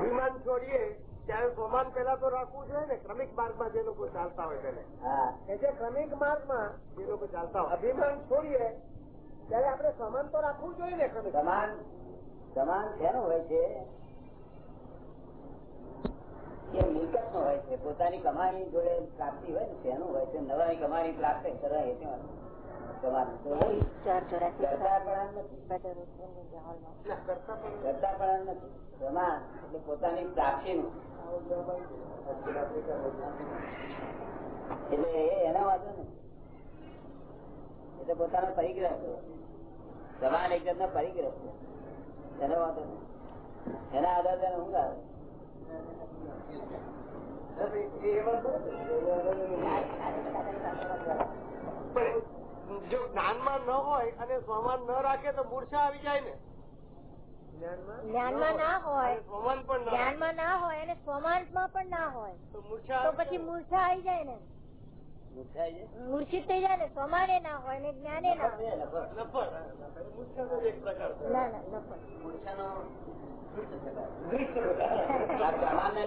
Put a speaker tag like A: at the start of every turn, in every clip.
A: અભિમાન છોડીએ ત્યારે સોમાન પેલા તો રાખવું જોઈએ ને? ક્રમિક માર્ગમાં જે લોકો ચાલતા હોય તેને. જે ક્રમિક માર્ગમાં જે લોકો ચાલતા હોય અભિમાન છોડીએ ત્યારે આપણે સમાન તો રાખવું જોઈએ ને ક્રમિક
B: સમાન સમાન શેનું હોય છે? એ મિલકત નો હોય છે. પોતાની કમાણી જોડે પ્રાપ્તિ હોય ને તેનું હોય છે? નવાની કમાણી પ્રાપ્ત કરવા એ
A: ના,
B: એટલે પોતાની પ્રાપ્તિનું એટલે એ વાંધો ને એટલે પોતાનો પરિગ્રહ છે. સમાન એક જાતનો પરિગ્રહ છે. એનો વાંધો નહીં. એના આધારે એને ઊંઘ આવે.
A: જો જ્ઞાનમાં ન હોય અને સ્વમાન ન રાખે તો મૂર્છા આવી જાય ને.
C: જ્ઞાનમાં? ના હોય.
A: અને સ્વમાન પણ
C: જ્ઞાનમાં ના હોય અને સ્વમાનમાં પણ ના હોય.
A: તો મૂર્છા
C: તો પછી મૂર્છા આવી જાય ને. મૂર્છિત થઈ જાય ને સ્વમાને ના હોય ને જ્ઞાને ના હોય.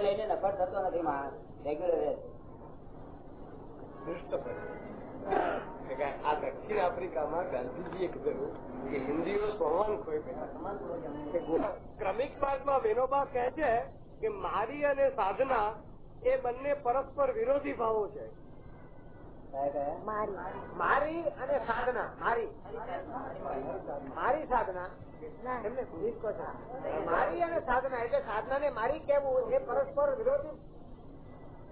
B: લઈને નફર થતો નથી માણસ. રેગ્યુલર
A: આ દક્ષિણ આફ્રિકામાં ગાંધીજીએ કીધું કે હિન્દીઓ સોવાન ખોઈ ગયા ક્રમિક માર્ગમાં વિનોબા કહે છે કે મારી અને સાધના એ બંને પરસ્પર વિરોધી ભાવો છે.
C: મારી.
A: અને સાધના. મારી. મારી સાધના. એમને મારી અને સાધના એટલે સાધના ને મારી કેવું એ પરસ્પર વિરોધી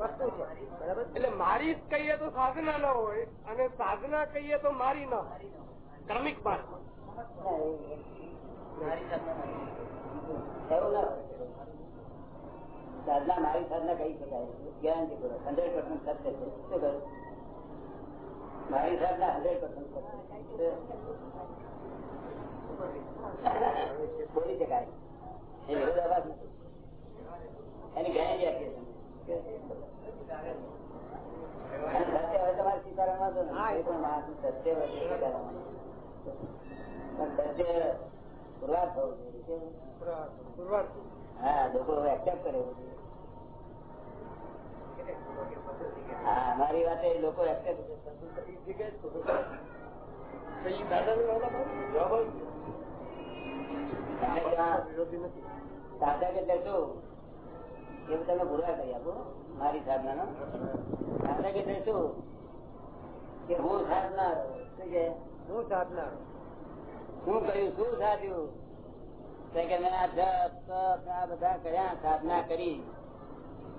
A: વસ્તુ છે. બરાબર? એટલે મારી જ કહીએ તો સાધના ન હોય અને સાધના કહીએ તો મારી ન ક્રમિક
B: હોય. સાધના મારી સાધના કહી શકાય. ગેરંટી પૂર્વક હંડ્રેડ પર્સન્ટ સત્ય છે. શું કહ્યું? મારી સાધના હંડ્રેડ પર્સન્ટ સત્ય બોલી શકાય. એ વિરોધાભાસ નથી. એની ગેરંટી આપીએ છીએ. અને સત્ય હોય તમારે સ્વીકારવામાં તો
A: હા, એ
B: કોઈ પણ માણસ સત્ય હોય તે સ્વીકારવામાં પણ સત્ય પુરવાર થવું જોઈએ કેવું?
A: પુરવાર
B: હા લોકો એક્સેપ્ટ કરે એવું જોઈએ. હા મારી વાત લોકો સાધક એટલે શું એવું તમે પુરવાર કરી આપો મારી સાધનાનો. સાધક કે શું? કે હું સાધનાર. શું છે
A: હું સાધના
B: શું કર્યું? શું સાધ્યું? કે મેં આ જપ આ બધા કર્યા સાધના કરી.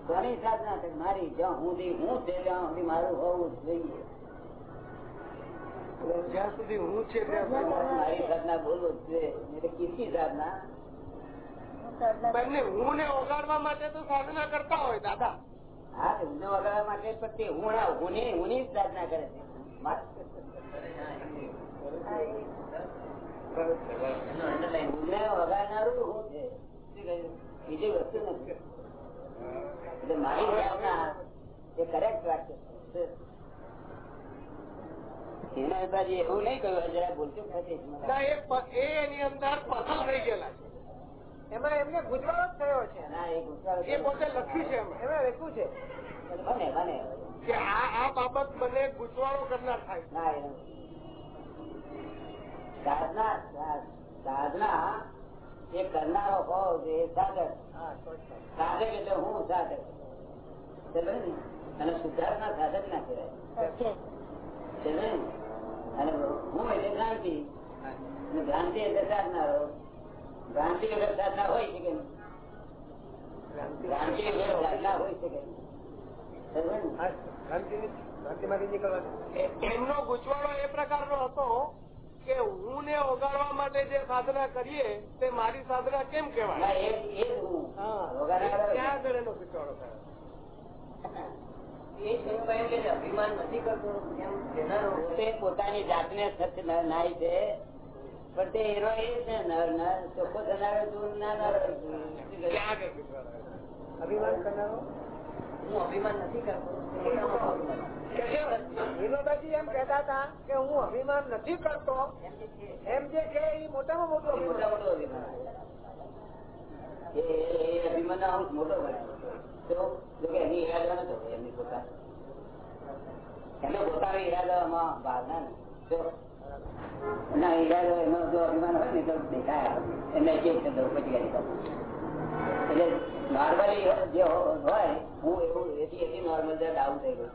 B: કોની સાધના છે મારી. જ્યાં સુધી હું છે ત્યાં સુધી મારું હોવું જ જોઈએ.
A: જ્યાં સુધી હું છે
B: મારી સાધના બોલવું જ જોઈએ એટલે કિસી સાધના.
A: એમને હું ને ઓગાડવા માટે તો સાધના કરતા હોય દાદા
B: હા તો ઊંધો માટે પણ તે હું હું હું જ સાધના કરે છે મારે- વગાડનારું હું છે બીજી વસ્તુ નથી એટલે મારી એ કરેક્ટ વાક્ય છે હિનાબાજી એવું નહીં કહ્યું જરા ભૂલતું નથી
A: એની અંદર પસંદ થઈ ગયેલા છે એમાં એમને ગુજવાળો જ થયો છે.
B: એ
A: પોતે લખ્યું છે એમાં. લખ્યું છે.
B: બને બને.
A: કે આ આ બાબત મને ગુજવાળો કરનાર થાય.
B: ના એ નથી. સાધના સાધના એ કરનારો હોવો જોઈએ સાધક. સાધક એટલે હું સાધક. અને સુધારના સાધક ના કહેવાય. અને હું એટલે ભ્રાંતિ ભ્રાંતિ એટલે સાધનારો. ભ્રાંતિ સાધના હોય ભ્રાંતિ સાધના હોય ને?
A: એ- એમનો ગુજવાળો એ પ્રકારનો હતો કે હું ને ઓગાળવા માટે જે સાધના કરીએ તે મારી સાધના કેમ
B: કેવાય
A: ક્યાં આગળ એનો ગુજવાળો થયો.
B: કરતો પોતાની જાતને સત્ય નાય છે. પણ તે એ છે નર નર ચોખ્ખો થનારો ના?
D: અભિમાન કરનારો?
B: હું અભિમાન નથી કરતો.
A: એમ હતા કે હું અભિમાન નથી કરતો. એમ જે કે એ મોટામાં મોટો
B: મોટા મોટો અભિમાન. એ- અભિમાન જીવનનો અંશ મોટો બનાવ્યો તો જો કે એની ઈરાદો નતો એમની પોતા એનો પોતાનો ઈરાદો આમાં ભાવના ને ઈરાદો એનો જો અભિમાન હોય ને તો દેખાય એમને જે શબ્દ ઉપજી એટલે નોર્મલી જે હોય હું એવું એથી એથી નોર્મલ ડાઉન થઈ ગયું.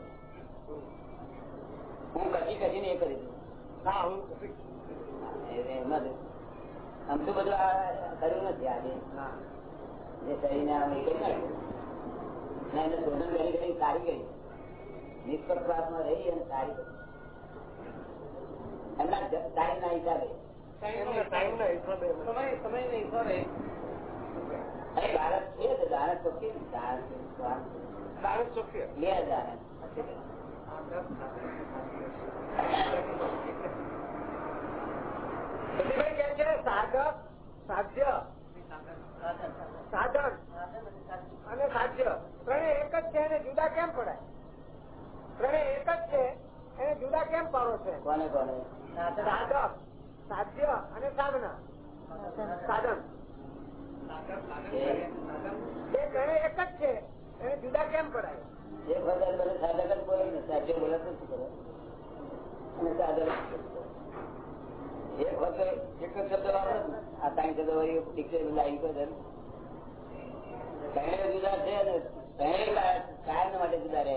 B: હું કચી કચીને એ કરી દઉં. એમાં જ. આમ તો બધું આ કર્યું નથી આજે.
A: હા.
B: જે શરીરને આમ એ કરી નાખ્યું. ના એને શોધન કરી કરી સારી કરી. નિષ્પક્ષપાતમાં રહી અને સારી કરી. એમના
A: ટાઈમ ના હિસાબે.
B: ભારત છે ભારત તો ભારત ભારત
A: ચોખ્ખી
B: બે હજાર
A: પ્રતિભાઈ કે છે? સાધક સાધ્ય. સાધન. અને સાધ્ય. ત્રણે એક જ છે એને જુદા કેમ પડાય? ત્રણે એક જ છે એને જુદા કેમ પાડો છે?
B: કોને કોને?
A: સાધક, સાધ્ય અને સાધના. સાધન.
B: એ
A: ત્રણે એક જ છે. એને જુદા કેમ પડાય
B: એક વખત બધે સાધક જ બોલે ને, સાધ્ય બોલે શું કરે? અને સાધક એક વખતે એક જ શબ્દ વાપરે આ ત્રણ શબ્દ વળી ડિક્શનરી લાઈન પર જુદા છે અને કાયમ માટે જુદા રહેલા
A: કાયમ ના માટે જુદા રહે.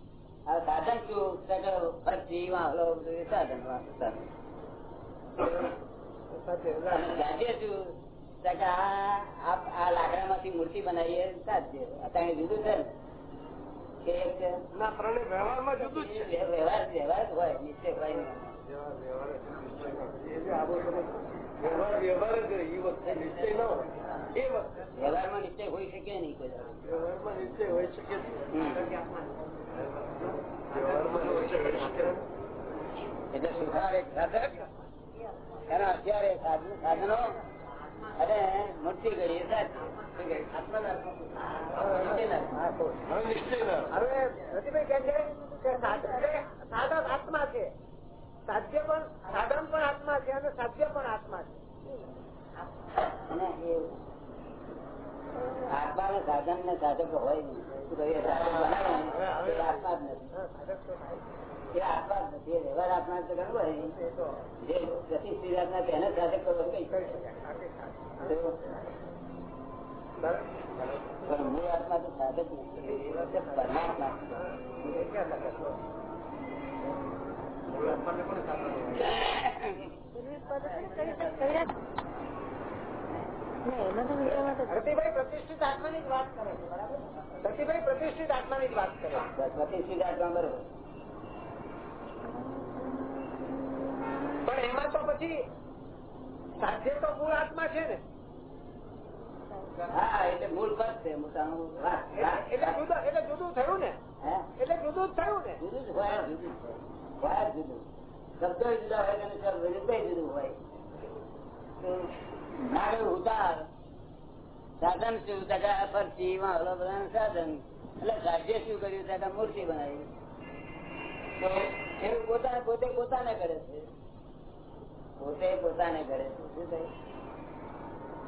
C: સાધન
B: કયું સગળ વાહલો સાધન. સાધ્ય આ આ- માંથી મૂર્તિ બનાવીએ સાધ્ય અત્યારે જુદું છે ને કે એક છે
A: ના ત્રણે વ્યવહારમાં જુદું જ છે.
B: વ્યવહાર વ્યવહાર હોય નિશ્ચય હોય
A: વ્યવહાર વ્યવહાર જ નિશ્ચય ન હોય. એ વખતે નિશ્ચય ન હોય. વખતે
B: વ્યવહારમાં નિશ્ચય શકે નહીં કોઈ
A: વ્યવહારમાં નિશ્ચય હોય શકે.
B: એટલે સુધાર એક સાધક એના અત્યારે સાધન સાધનો અને શું કહે?
A: હવે રતિભાઈ કહે છે કે સાધક આત્મા છે. સાધ્ય પણ સાધન પણ આત્મા છે અને સાધ્ય પણ આત્મા છે.
B: અને એ આત્મા ને સાધન ને સાધક હોય નહીં. એ સાધક બનાવે એ આત્મા જ નથી. એ આત્મા જ નથી. વ્યવહાર આત્મા તો ગણવું હોય જે પ્રતિષ્ઠિત આત્મા તેને સાધક કરવો કઈ? પણ મૂળ આત્મા તો સાધક નથી. પરમાત્મા?
A: મૂળ આત્માને પણ સાધક રતિભાઈ પ્રતિષ્ઠિત આત્માની જ વાત કરે છે બરાબર? રતિભાઈ પ્રતિષ્ઠિત આત્માની જ વાત કરે
B: પ્રતિષ્ઠિત આત્મા બરોબર.
A: પણ એમાં તો પછી સાધ્ય તો મૂળ આત્મા છે ને.
B: હા એટલે મૂળ પદ છે.
A: એટલે જુદું એટલે જુદું થયું ને. એટલે જુદું જ થયું ને.
B: જુદું જ હોય જુદું હોય. જુદું. શબ્દો જુદા હોય અને જુદું હોય. નાગર ઉતાર. સાધન શું? દાદા ફરતી વાહલો બધાનું સાધન. એટલે સાધ્ય શું કર્યું? દાદા મૂર્તિ બનાવી. તો એવું પોતાને પોતે પોતાને કરે છે. પોતે પોતાને કરે છે. શું થાય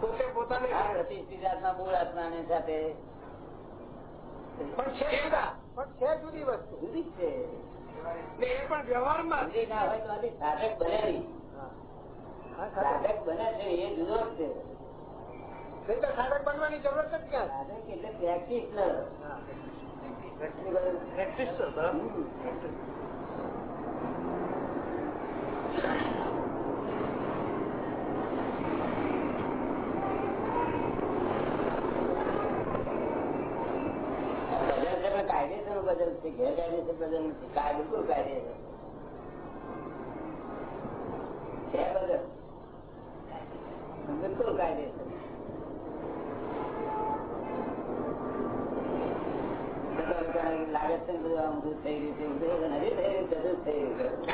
A: પોતે પોતાને
B: પ્રતિષ્ઠિત આત્મા મૂળ આત્માને સાથે.
A: પણ છે પણ છે જુદી વસ્તુ.
B: જુદી છે.
A: એ પણ વ્યવહારમાં.
B: જુદી ના હોય તો સાધક બને નહીં.
A: સાધક
B: બને છે એ જુદો જ છે.
A: નહીં તો સાધક બનવાની જરૂરત જ ક્યાં?
B: સાધક એટલે પ્રેક્ટિશનર પણ કાયદેસર બદલ છે ગેરકાયદેસર બદલ નથી. કાયદેસર કાયદેસર છે બદલ બિલકુલ કાયદેસર તમારે લાગે છે બધું આમ બધું થઈ રહ્યું છે, એવું થઈ રહ્યું બધું જ થઈ રહ્યું છે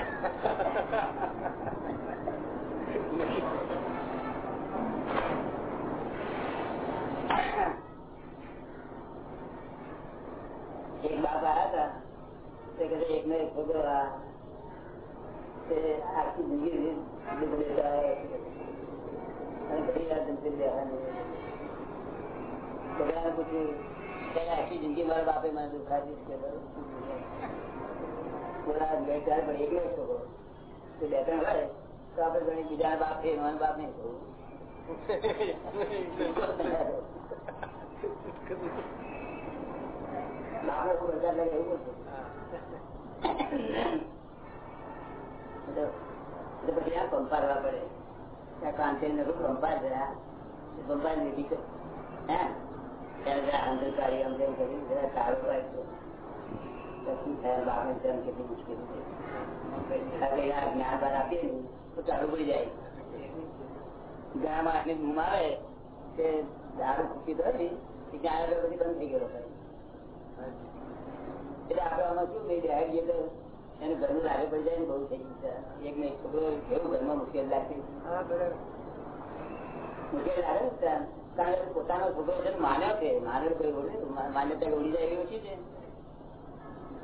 B: એક બાપ હતા એક ને એક છોકરો આખી જિંદગી અને ઘણી વાર પૂછ્યું આખી જિંદગી મારા બાપે મને દુઃખ છે પણ એકલો છોકરો તે બે ત્રણ હોય તો છે પડે ત્યાં કાંતિ પંપાડ જરા લીધી હે? ત્યારે જરા અંદર કાઢી આમ તેમ કરી જરા કાળો પાડ્યો પછી થયા બાપને તેમ કેટલી મુશ્કેલી છે જ્ઞાન બાર આપીએ ને તો ચાલુ પડી જાય. ઘણા માણસની ઊંઘ આવે કે દારૂ ફૂકી તો એ જ્ઞાન આગળ બંધ થઈ ગયો એટલે આપડે આમાં શું થઈ જાય? એટલે એને ઘરનું લાગે પડી જાય ને બહુ થઈ ગયું એક નહીં છોકરો કેવું ઘરમાં મુશ્કેલ લાગતી? મુશ્કેલ લાગે ને ત્યાં. કારણ પોતાનો છોકરો છે માન્યો છે. માન્યો કોઈ માન્યતા ઉડી જાય એવી ઓછી છે.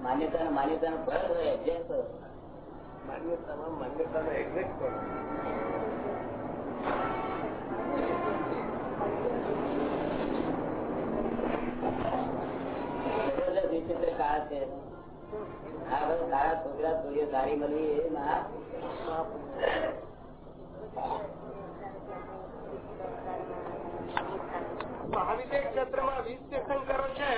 B: માન્યતા માન્યતાનો ફળ હોય એડજસ્ટ
A: માન્યતામાં માન્યતાનો એક્ઝેક્ટ
B: વિચિત્ર કાળ છે. આ બધા સારા છોકરા છોકરીઓ સારી મળી એ ના.
A: મહાવિદ્ય ક્ષેત્રમાં વીસ તીર્થંકરો છે.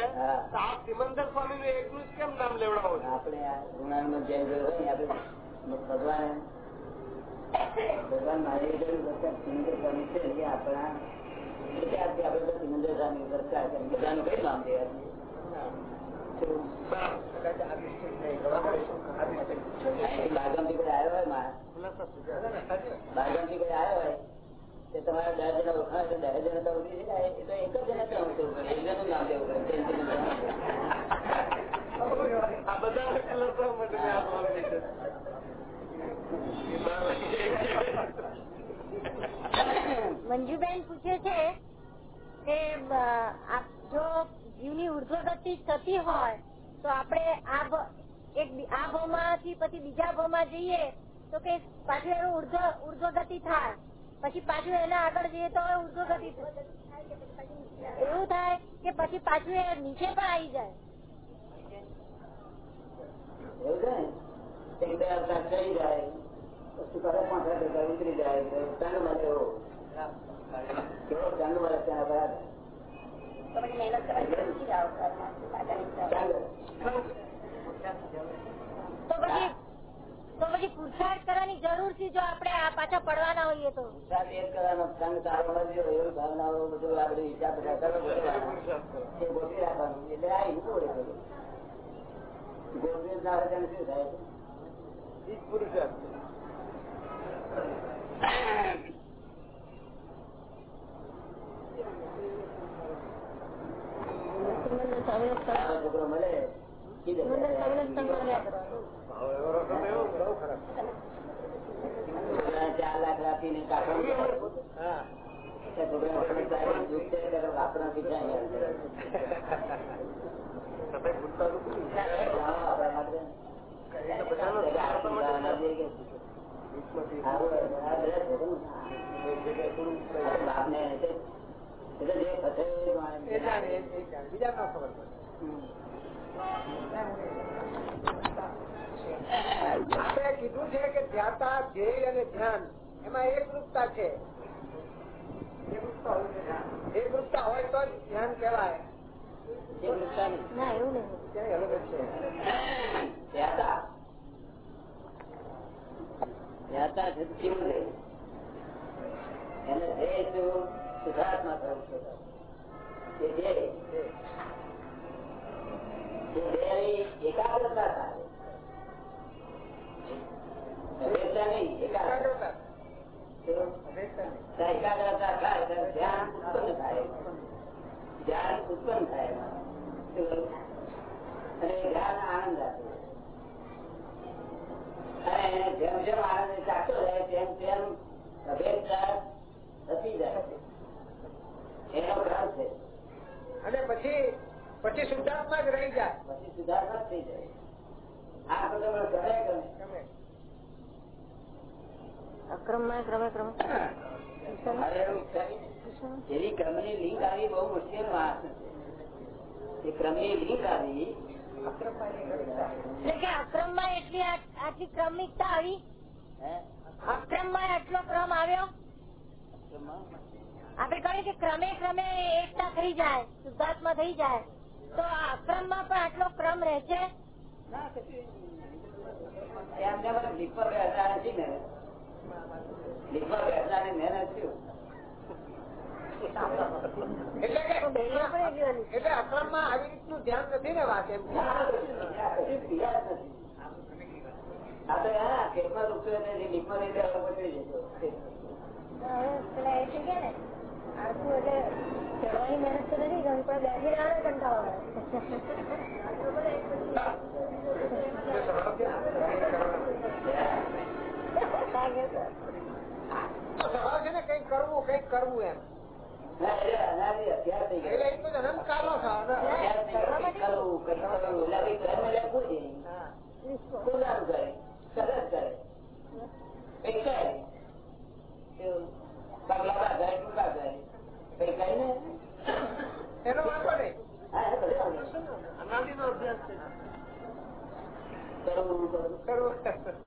A: આપ સિમંદર સ્વામી નું એકનું જ કેમ નામ લેવડાવો છો?
B: આપણે આ ઋણાનુબંધ જેમ હોય આપણે ભગવાન ભગવાન મહાદેવ સિમંદર સ્વામી છે એ આપણા વિચારથી આપણે તો સિમંદર સ્વામી કરતા છે. બધાનું કઈ નામ દેવા અહીંથી બાગમથી કોઈ આવ્યો હોયમાં બાગમથી કોઈ આવ્યો હોય? તે તમારા દસ જણા ઓળખાણ હોય દસ જણા તો ઊભી જાય. એ તો એક જ જણા ત્યાં ઉતરવું પડે એકજણનું નામ લેવું પડે જયંતિનું નામ.
A: આ બધા કલર માટે મેં આ સ્વામી છે.
C: મંજુબેન પૂછે છે કે આપ- જો જીવની ઉર્ધ્વગતિ થતી હોય તો આપણે આ ભ- એક આ ભાવમાંથી પછી બીજા ભાવમાં જઈએ તો કે પાછી એનું ઉર્ધ્વ ઉર્ધ્વગતિ થાય પછી પાછું એના આગળ જઈએ તો ઉર્ધ્વગતિ. એવું થાય કે પછી પાછું એ નીચે પણ આવી જાય.
B: તો
C: પછી તો પછી પુરુષાર્થ કરવાની જરૂર છે જો આપણે આ પાછા પડવાના હોઈએ તો?
B: પુરુષાર્થ એ કરવાનો સંગ સારો મળ્યો એવી ભાવનાઓ બધું આપણે વિચાર બધા કરવો એ ગોઠવી રાખવાનું. એટલે આ હિંમત ગોઠવી ના હોય તેને શું થાય?
A: ઈ પુરુષાર્થ
B: છોકરો મળે ચાર લાખ રાખીને આપણા.
A: બીજા ખબર પડે. આપણે કીધું છે કે ધ્યાતા ધ્યેય અને ધ્યાન એમાં એક રૂપતા છે. એક રૂપતા હોય તો જ ધ્યાન કહેવાય.
B: એ વૃત્તા સુધાર્થમાં
C: ના એવું નહીં
A: ક્યાંય અલગ જ છે
B: ધ્યાતા. ધ્યાતા છે ચિંતન. એને ધ્યેય શું? શુદ્ધાત્મા થવું છે. એ ધ્યેય. એ ધ્યેયની એકાગ્રતા અને આનંદ અને જેમ જેમ આનંદ ચાકતો જાય તેમ તેમ અભેદતા થતી જાય એનો ક્રમ છે
D: અને પછી પછી શુદ્ધાત્મા જ રહી જાય.
B: પછી જ થઈ જાય. આ તો તમે કરે ગમે
D: ગમે.
C: અક્રમમાં ક્રમે ક્રમે.
B: મારે એવું વિચારી એવી ક્રમની લિંક આવી બહુ મુશ્કેલ વાત એ ક્રમની લિંક આવી
C: એટલે કે અક્રમમાં એટલી આટલી ક્રમિકતા આવી?
B: અક્રમ
C: અક્રમમાં આટલો ક્રમ આવ્યો?
B: આપડે
C: આપણે કહ્યું કે ક્રમે ક્રમે એકતા થઈ જાય શુદ્ધાત્મા થઈ જાય. તો આ અક્રમમાં પણ આટલો ક્રમ રહે છે?
D: એટલે આશ્રમ અક્રમમાં આવી રીતનું ધ્યાન નથી ને વાત એમ?
B: આ તો દુખતું લીપમાં લઈ
C: ચડવાની મહેનત તો
D: સવાલ છે ને કંઈક કરવું કંઈક કરવું એમ
B: કરે સરસ કરે ટૂંકા કરે
D: એનો
B: વાંધો
D: નહીં. આનાથી નો અભ્યાસ છે.
B: કરવું કરવું